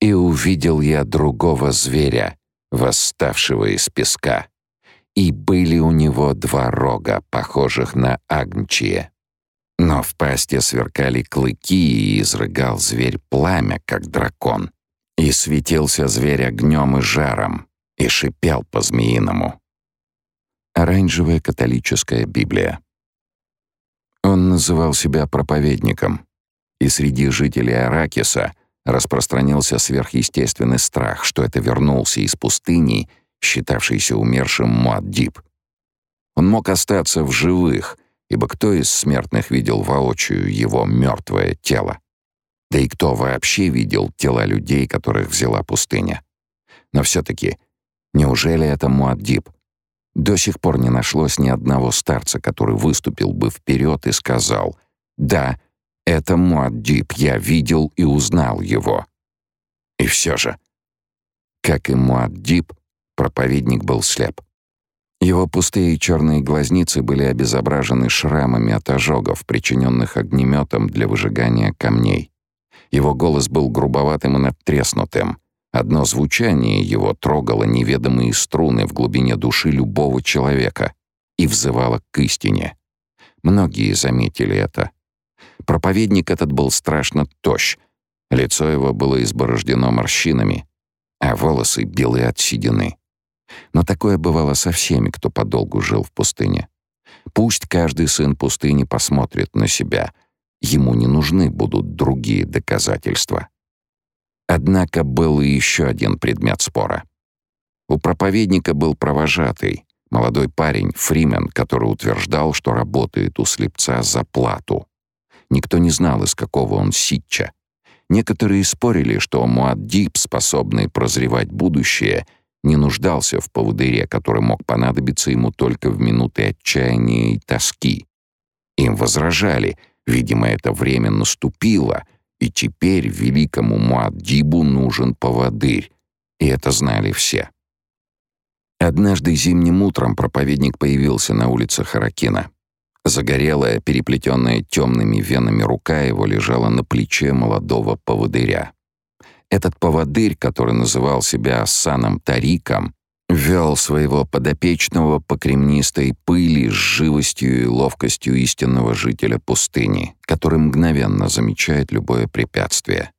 И увидел я другого зверя, восставшего из песка. И были у него два рога, похожих на агнчие. Но в пасте сверкали клыки, и изрыгал зверь пламя, как дракон. И светился зверь огнем и жаром, и шипел по-змеиному. Оранжевая католическая Библия. Он называл себя проповедником, и среди жителей Аракиса распространился сверхъестественный страх, что это вернулся из пустыни, считавшийся умершим Муаддиб. Он мог остаться в живых, ибо кто из смертных видел воочию его мертвое тело? Да и кто вообще видел тела людей, которых взяла пустыня? Но все-таки, неужели это Муаддиб? До сих пор не нашлось ни одного старца, который выступил бы вперед и сказал «Да, это Муаддиб, я видел и узнал его». И все же, как и Муаддиб, проповедник был слеп. Его пустые черные глазницы были обезображены шрамами от ожогов, причиненных огнеметом для выжигания камней. Его голос был грубоватым и надтреснутым. Одно звучание его трогало неведомые струны в глубине души любого человека и взывало к истине. Многие заметили это. Проповедник этот был страшно тощ. Лицо его было изборождено морщинами, а волосы белые от седины. Но такое бывало со всеми, кто подолгу жил в пустыне. Пусть каждый сын пустыни посмотрит на себя — Ему не нужны будут другие доказательства. Однако был и еще один предмет спора. У проповедника был провожатый, молодой парень Фримен, который утверждал, что работает у слепца за плату. Никто не знал, из какого он ситча. Некоторые спорили, что Муаддиб, способный прозревать будущее, не нуждался в поводыре, который мог понадобиться ему только в минуты отчаяния и тоски. Им возражали — Видимо, это время наступило, и теперь великому Муаддибу нужен поводырь, и это знали все. Однажды зимним утром проповедник появился на улице Харакина. Загорелая, переплетенная темными венами рука его лежала на плече молодого поводыря. Этот поводырь, который называл себя Асаном Тариком, вел своего подопечного по кремнистой пыли с живостью и ловкостью истинного жителя пустыни, который мгновенно замечает любое препятствие.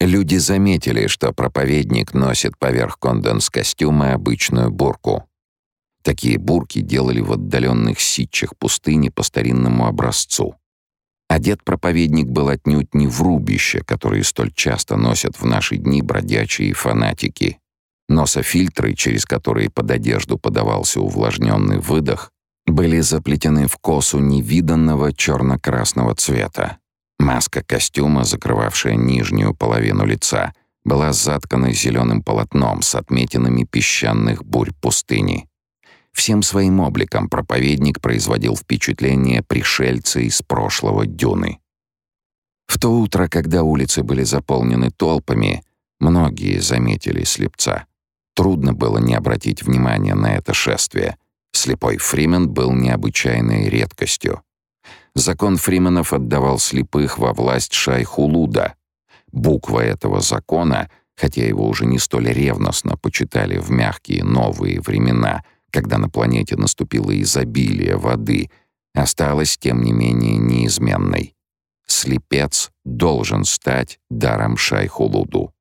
Люди заметили, что проповедник носит поверх конденс-костюма обычную бурку. Такие бурки делали в отдаленных ситчах пустыни по старинному образцу. Одет проповедник был отнюдь не в рубище, которые столь часто носят в наши дни бродячие фанатики — Нософильтры, через которые под одежду подавался увлажненный выдох, были заплетены в косу невиданного черно-красного цвета. Маска костюма, закрывавшая нижнюю половину лица, была заткана зеленым полотном с отметинами песчаных бурь пустыни. Всем своим обликом проповедник производил впечатление пришельца из прошлого дюны. В то утро, когда улицы были заполнены толпами, многие заметили слепца. Трудно было не обратить внимания на это шествие. Слепой Фримен был необычайной редкостью. Закон Фрименов отдавал слепых во власть Шайхулуда. Буква этого закона, хотя его уже не столь ревностно почитали в мягкие новые времена, когда на планете наступило изобилие воды, осталась, тем не менее, неизменной. Слепец должен стать даром Шайхулуду.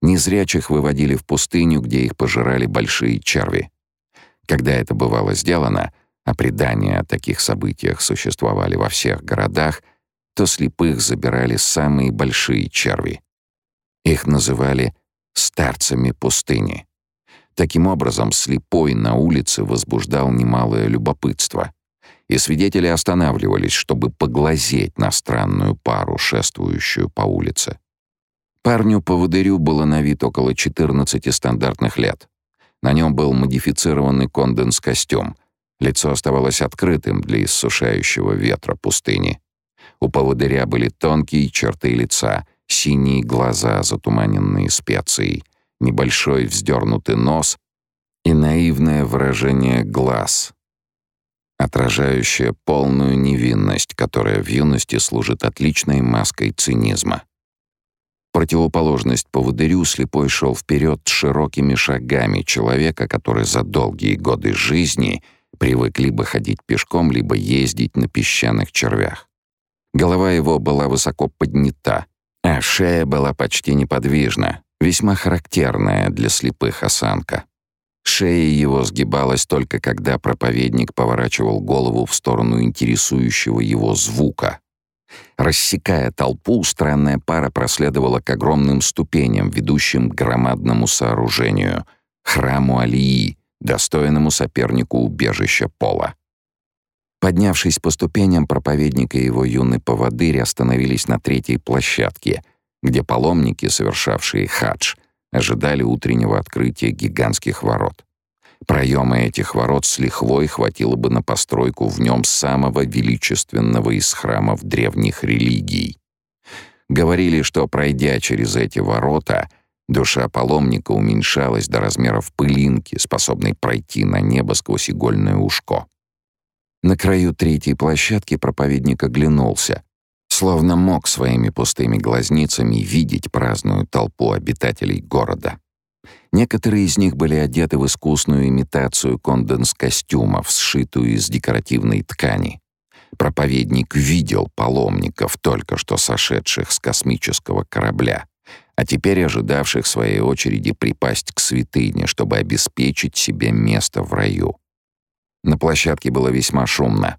Незрячих выводили в пустыню, где их пожирали большие черви. Когда это бывало сделано, а предания о таких событиях существовали во всех городах, то слепых забирали самые большие черви. Их называли «старцами пустыни». Таким образом, слепой на улице возбуждал немалое любопытство, и свидетели останавливались, чтобы поглазеть на странную пару, шествующую по улице. Парню-поводырю было на вид около 14 стандартных лет. На нем был модифицированный конденс-костюм. Лицо оставалось открытым для иссушающего ветра пустыни. У поводыря были тонкие черты лица, синие глаза, затуманенные специей, небольшой вздернутый нос и наивное выражение глаз, отражающее полную невинность, которая в юности служит отличной маской цинизма. Противоположность поводырю слепой шел вперед широкими шагами человека, который за долгие годы жизни привык либо ходить пешком, либо ездить на песчаных червях. Голова его была высоко поднята, а шея была почти неподвижна, весьма характерная для слепых осанка. Шея его сгибалась только когда проповедник поворачивал голову в сторону интересующего его звука. Рассекая толпу, странная пара проследовала к огромным ступеням, ведущим к громадному сооружению — храму Алии, достойному сопернику убежища Пола. Поднявшись по ступеням, проповедник и его юный поводырь остановились на третьей площадке, где паломники, совершавшие хадж, ожидали утреннего открытия гигантских ворот. Проемы этих ворот с лихвой хватило бы на постройку в нем самого величественного из храмов древних религий. Говорили, что, пройдя через эти ворота, душа паломника уменьшалась до размеров пылинки, способной пройти на небо сквозь игольное ушко. На краю третьей площадки проповедник оглянулся, словно мог своими пустыми глазницами видеть праздную толпу обитателей города. Некоторые из них были одеты в искусную имитацию конденс-костюмов, сшитую из декоративной ткани. Проповедник видел паломников, только что сошедших с космического корабля, а теперь ожидавших своей очереди припасть к святыне, чтобы обеспечить себе место в раю. На площадке было весьма шумно.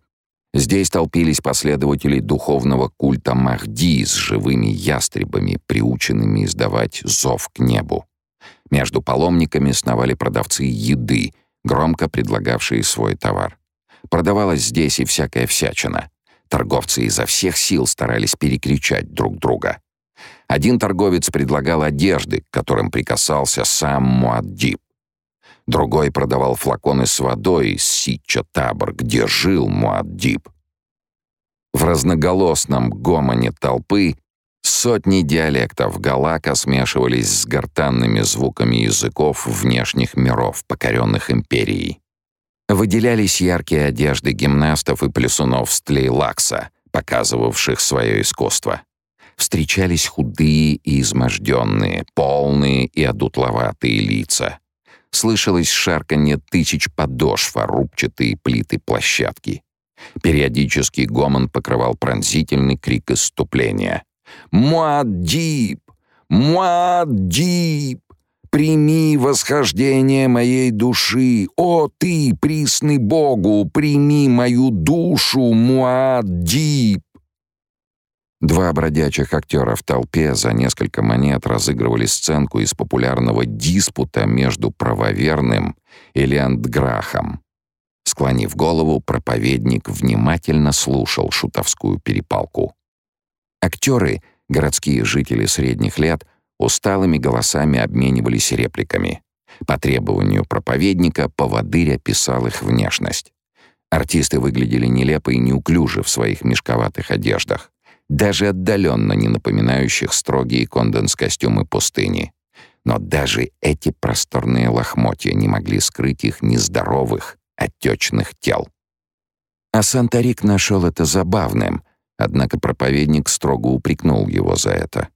Здесь толпились последователи духовного культа Махди с живыми ястребами, приученными издавать зов к небу. Между паломниками сновали продавцы еды, громко предлагавшие свой товар. Продавалась здесь и всякая всячина. Торговцы изо всех сил старались перекричать друг друга. Один торговец предлагал одежды, к которым прикасался сам Муаддиб. Другой продавал флаконы с водой из Ситча-Табор, где жил Муаддиб. В разноголосном гомоне толпы Сотни диалектов Галака смешивались с гортанными звуками языков внешних миров, покоренных империей. Выделялись яркие одежды гимнастов и плюсунов с Тлейлакса, показывавших свое искусство. Встречались худые и изможденные, полные и одутловатые лица. Слышалось шарканье тысяч подошв о рубчатые плиты площадки. Периодический гомон покрывал пронзительный крик исступления — Муаддиб! Муаддиб! Прими восхождение моей души, о ты, присный Богу, прими мою душу, Муаддиб!» Два бродячих актера в толпе за несколько монет разыгрывали сценку из популярного диспута между правоверным и Леандграхом. Склонив голову, проповедник внимательно слушал шутовскую перепалку. Актеры, городские жители средних лет, усталыми голосами обменивались репликами. По требованию проповедника поводырь описал их внешность. Артисты выглядели нелепо и неуклюже в своих мешковатых одеждах, даже отдаленно не напоминающих строгие конденс-костюмы пустыни. Но даже эти просторные лохмотья не могли скрыть их нездоровых, отечных тел. А Санторик нашел это забавным, Однако проповедник строго упрекнул его за это.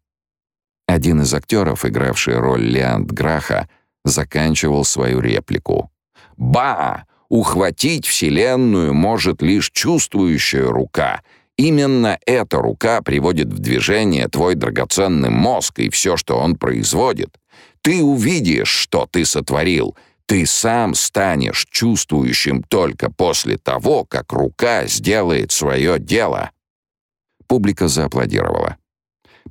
Один из актеров, игравший роль Леанд Граха, заканчивал свою реплику. «Ба! Ухватить Вселенную может лишь чувствующая рука. Именно эта рука приводит в движение твой драгоценный мозг и все, что он производит. Ты увидишь, что ты сотворил. Ты сам станешь чувствующим только после того, как рука сделает свое дело». Публика зааплодировала.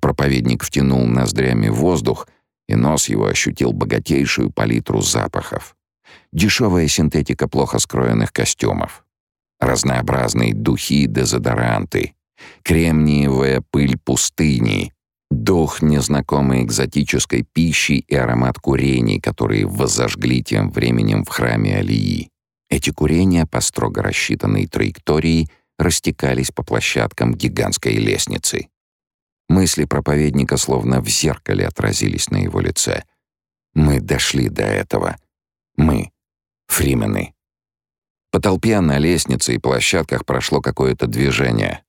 Проповедник втянул ноздрями воздух, и нос его ощутил богатейшую палитру запахов. Дешевая синтетика плохо скроенных костюмов. Разнообразные духи, дезодоранты. Кремниевая пыль пустыни. Дух незнакомой экзотической пищи и аромат курений, которые возожгли тем временем в храме Алии. Эти курения по строго рассчитанной траектории — растекались по площадкам гигантской лестницы. Мысли проповедника словно в зеркале отразились на его лице. «Мы дошли до этого. Мы. Фримены». По толпе на лестнице и площадках прошло какое-то движение.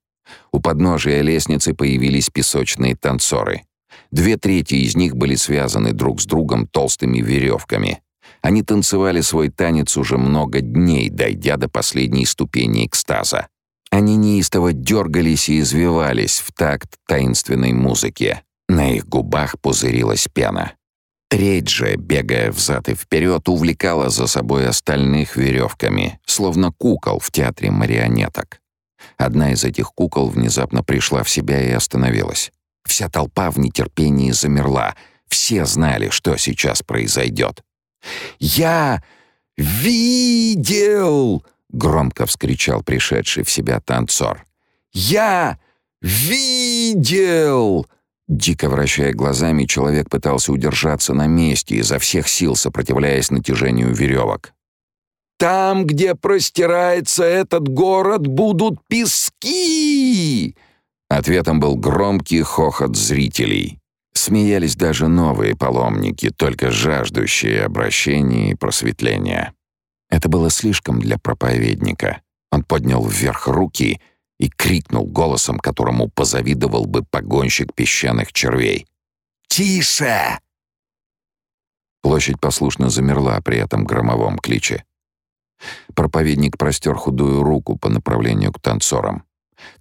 У подножия лестницы появились песочные танцоры. Две трети из них были связаны друг с другом толстыми веревками. Они танцевали свой танец уже много дней, дойдя до последней ступени экстаза. Они неистово дергались и извивались в такт таинственной музыке. На их губах пузырилась пена. Же, бегая взад и вперед, увлекала за собой остальных веревками, словно кукол в театре марионеток. Одна из этих кукол внезапно пришла в себя и остановилась. Вся толпа в нетерпении замерла. Все знали, что сейчас произойдет. «Я видел!» — громко вскричал пришедший в себя танцор. «Я видел!» Дико вращая глазами, человек пытался удержаться на месте, изо всех сил сопротивляясь натяжению веревок. «Там, где простирается этот город, будут пески!» Ответом был громкий хохот зрителей. Смеялись даже новые паломники, только жаждущие обращения и просветления. Это было слишком для проповедника. Он поднял вверх руки и крикнул голосом, которому позавидовал бы погонщик песчаных червей. «Тише!» Площадь послушно замерла при этом громовом кличе. Проповедник простер худую руку по направлению к танцорам.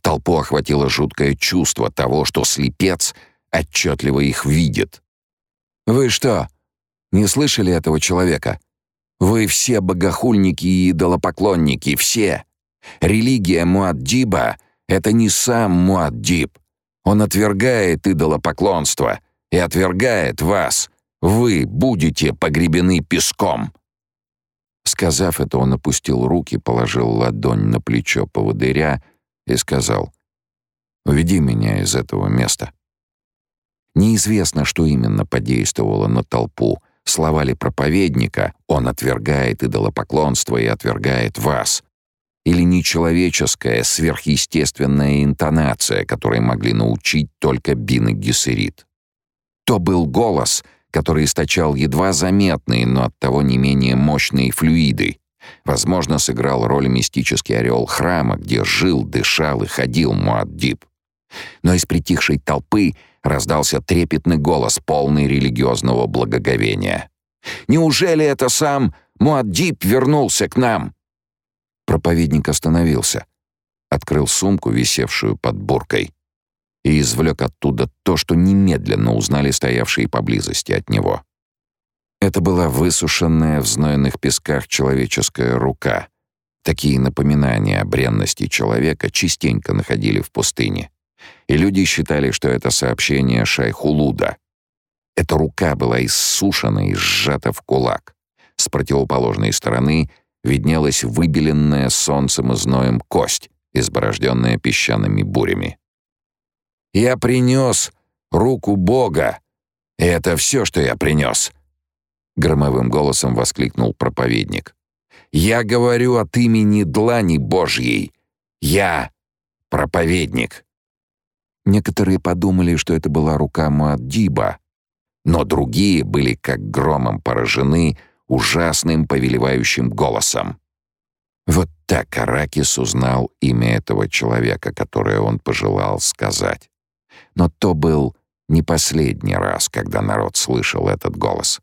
Толпу охватило жуткое чувство того, что слепец отчетливо их видит. «Вы что, не слышали этого человека? Вы все богохульники и идолопоклонники, все! Религия Муаддиба — это не сам Муаддиб. Он отвергает идолопоклонство и отвергает вас. Вы будете погребены песком!» Сказав это, он опустил руки, положил ладонь на плечо поводыря и сказал «Уведи меня из этого места». Неизвестно, что именно подействовало на толпу. Слова ли проповедника «Он отвергает идолопоклонство и отвергает вас», или нечеловеческая, сверхъестественная интонация, которой могли научить только Бин и Гессерит. То был голос, который источал едва заметные, но оттого не менее мощные флюиды, Возможно, сыграл роль мистический ореол храма, где жил, дышал и ходил Муаддиб. Но из притихшей толпы раздался трепетный голос, полный религиозного благоговения. «Неужели это сам Муаддиб вернулся к нам?» Проповедник остановился, открыл сумку, висевшую под буркой, и извлек оттуда то, что немедленно узнали стоявшие поблизости от него. Это была высушенная в знойных песках человеческая рука. Такие напоминания о бренности человека частенько находили в пустыне. И люди считали, что это сообщение Шайхулуда. Эта рука была иссушена и сжата в кулак. С противоположной стороны виднелась выбеленная солнцем и зноем кость, изборожденная песчаными бурями. «Я принес руку Бога, и это все, что я принес», — громовым голосом воскликнул проповедник. «Я говорю от имени длани Божьей. Я проповедник». Некоторые подумали, что это была рука Муаддиба, но другие были как громом поражены ужасным повелевающим голосом. Вот так Аракис узнал имя этого человека, которое он пожелал сказать. Но то был не последний раз, когда народ слышал этот голос.